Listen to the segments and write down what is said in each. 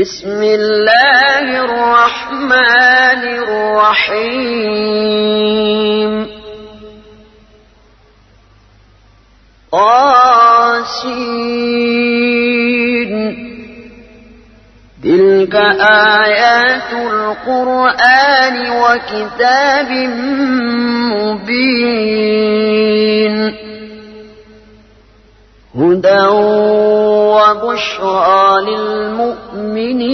بسم الله الرحمن الرحيم. قاسين تلك آيات القرآن وكتاب مبين. هدى وبشرى للمؤمنين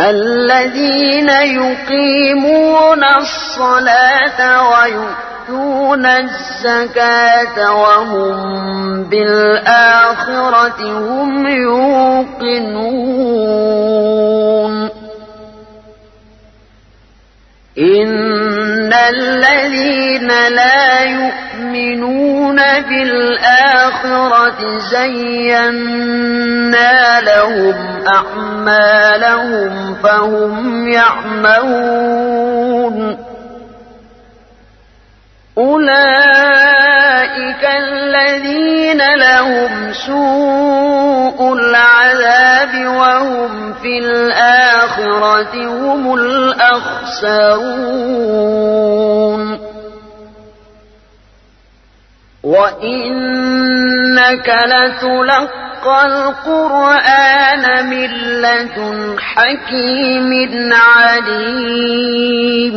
الذين يقيمون الصلاة ويؤتون الزكاة وهم بالآخرة هم يوقنون إن الذين لا يؤمنون بالآخرة زينا لهم أعمالهم فهم يعمهون أولئك الذين لهم سوء العذاب وهم في الآخرة هم الأخسرون وإنك لتلقى القرآن من لدن حكيم عليم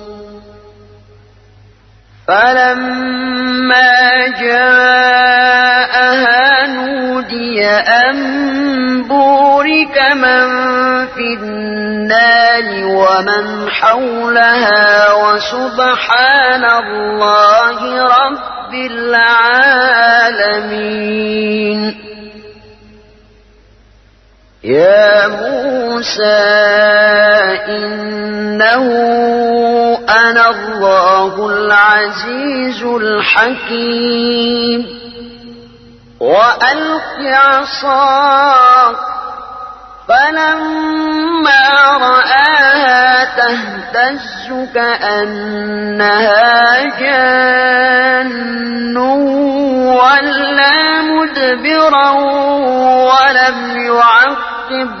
فلما جاءها نودي أن بورك من في النار ومن حولها وسبحان الله رب العالمين يا موسى إنه أنا الله العزيز الحكيم. وألق عصاك فلما رآها تهتز كأنها جان ولا مدبرا ولم يعقب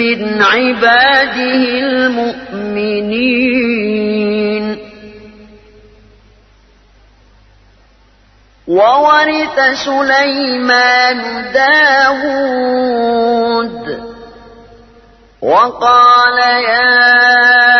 من عباده المؤمنين. وورث سليمان داود. وقال يا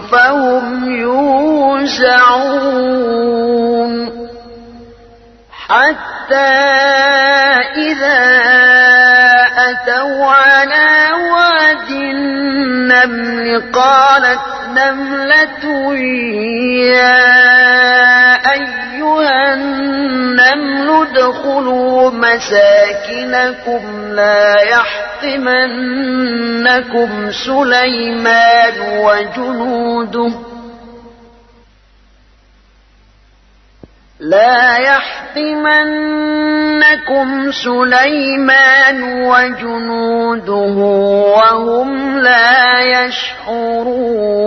فهم يوزعون حتى إذا أتوا على واد النمل قالت نملة يا أيها النمل ادخلوا مساكنكم لا يحطمنكم سليمان وجنوده لا يحطمنكم سليمان وجنوده وهم لا يشعرون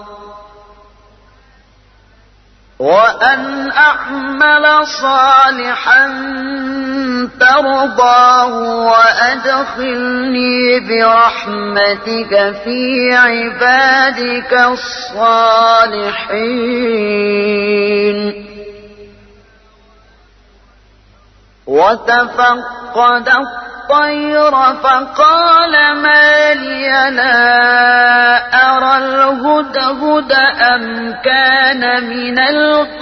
وأن أعمل صالحا ترضاه وأدخلني برحمتك في عبادك الصالحين. وتفقد الطير فقال ما لي لا أرى الهدهد أم كان من الغائبين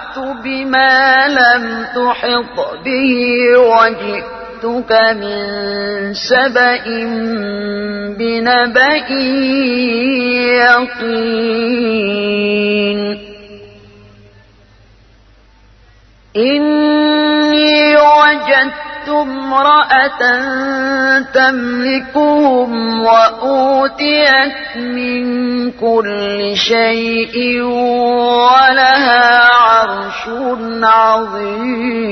بما لم تحط به وجئتك من سبأ بنبأ يقين. إني وجدت امرأة تملكهم وأوتيت من كل شيء ولها عرش عظيم.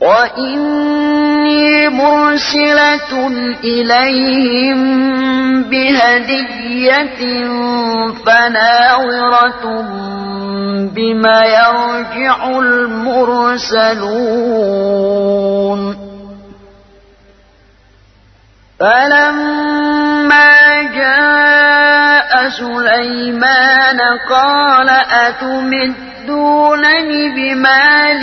وإني مرسلة إليهم بهدية فناورة بما يرجع المرسلون فلما جاء سليمان قال أتمد تمدونني بمال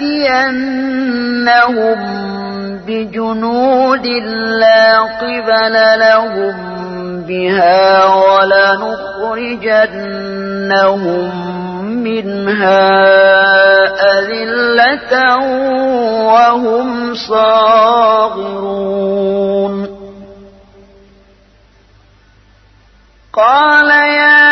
لنأتينهم بجنود لا قبل لهم بها ولنخرجنهم منها أذلة وهم صاغرون. قال يا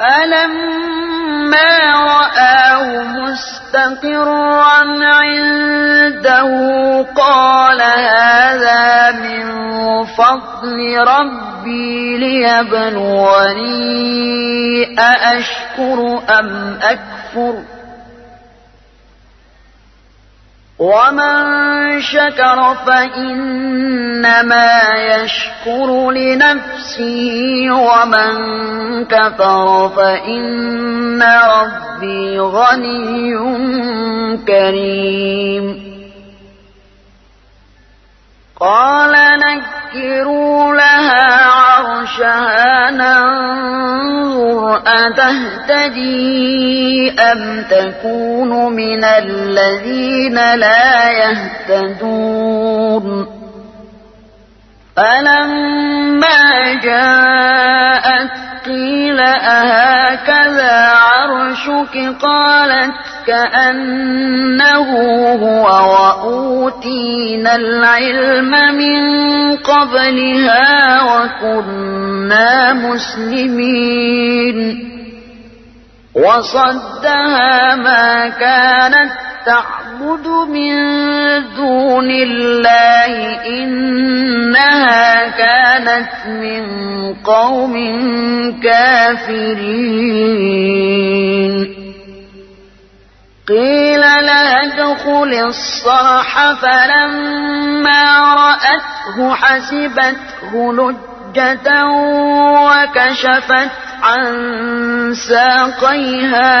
فلما رآه مستقرا عنده قال هذا من فضل ربي ليبلوني أأشكر أم أكفر ومن شكر فإنما يشكر لنفسه ومن كفر فإن ربي غني كريم قال نكروا لها عرشها ننظر أتهتدي أم تكون من الذين لا يهتدون فلما جاءت قيل أهكذا عرشك قالت كأنه هو وأوتينا العلم من قبلها وكنا مسلمين. وصدها ما كانت تعبد من دون الله إنها كانت من قوم كافرين. قيل لها ادخل الصرح فلما رأته حسبته لجة وكشفت عن ساقيها.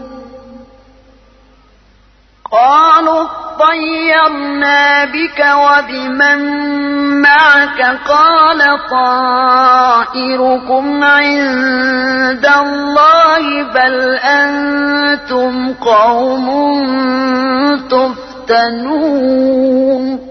قالوا طيرنا بك وبمن معك قال طائركم عند الله بل أنتم قوم تفتنون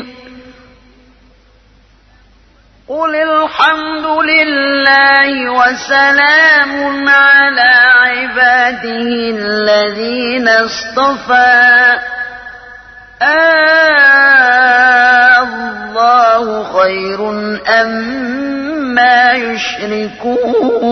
قل الحمد لله وسلام على عباده الذين اصطفى. آه الله خير أم ما يشركون.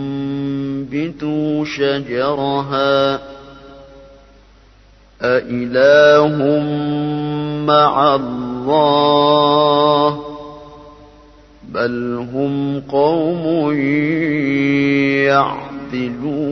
شجرها أإله مع الله بل هم قوم يعدلون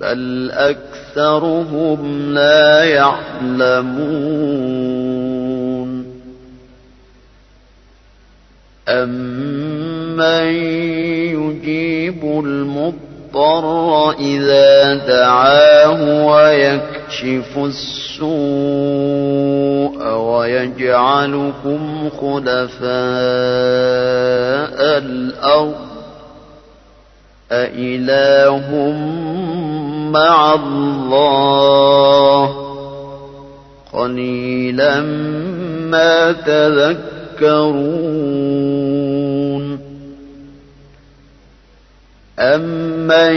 بل أكثرهم لا يعلمون أمن يجيب المضطر إذا دعاه ويكشف السوء ويجعلكم خلفاء الأرض أإله مع الله قليلا ما تذكرون أمن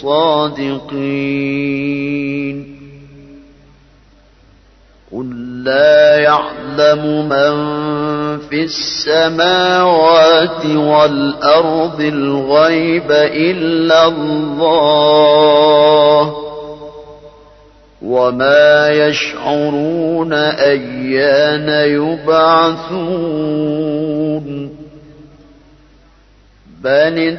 صادقين. قل لا يعلم من في السماوات والأرض الغيب إلا الله وما يشعرون أيان يبعثون. بل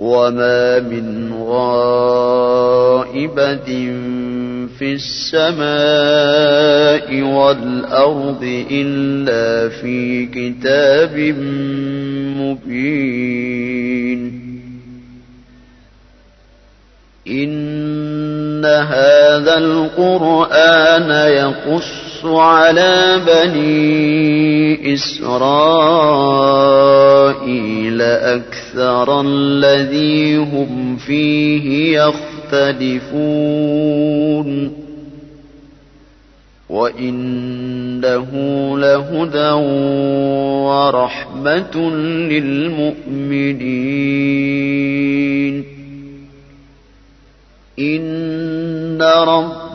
وما من غائبة في السماء والأرض إلا في كتاب مبين إن هذا القرآن يقص على بني إسرائيل أكثر الذي هم فيه يختلفون وإنه لهدى ورحمة للمؤمنين إن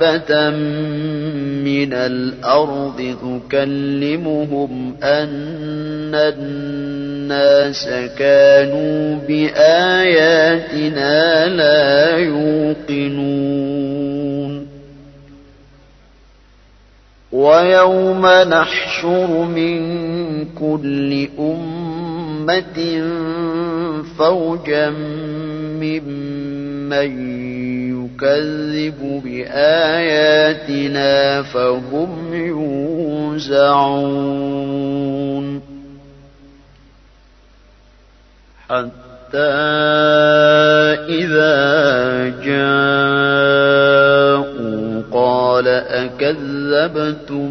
دابة من الأرض تكلمهم أن الناس كانوا بآياتنا لا يوقنون. ويوم نحشر من كل أمة فوجا ممن يكذب بآياتنا فهم يوزعون. حتى إذا جاءوا قال أكذبتم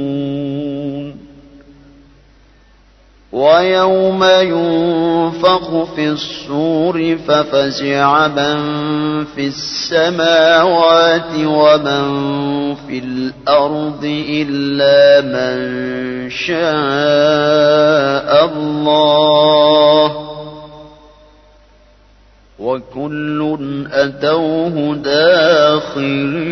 ويوم ينفخ في الصور ففزع من في السماوات ومن في الأرض إلا من شاء الله. وكل أتوه داخرين.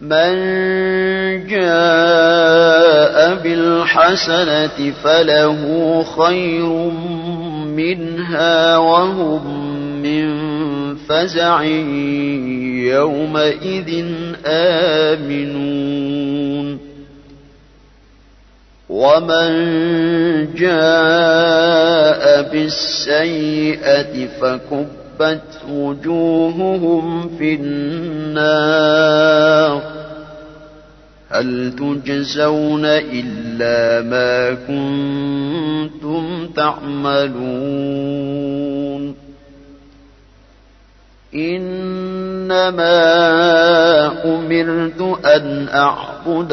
من جاء بالحسنة فله خير منها وهم من فزع يومئذ آمنون. ومن جاء بالسيئة فكبت وجوههم في النار. هل تجزون إلا ما كنتم تعملون؟ إنما أمرت أن أعبد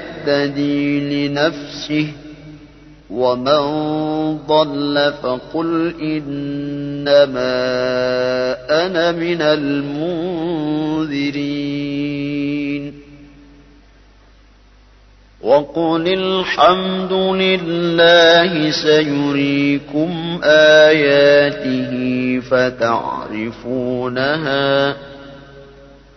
يهتدي لنفسه ومن ضل فقل إنما أنا من المنذرين. وقل الحمد لله سيريكم آياته فتعرفونها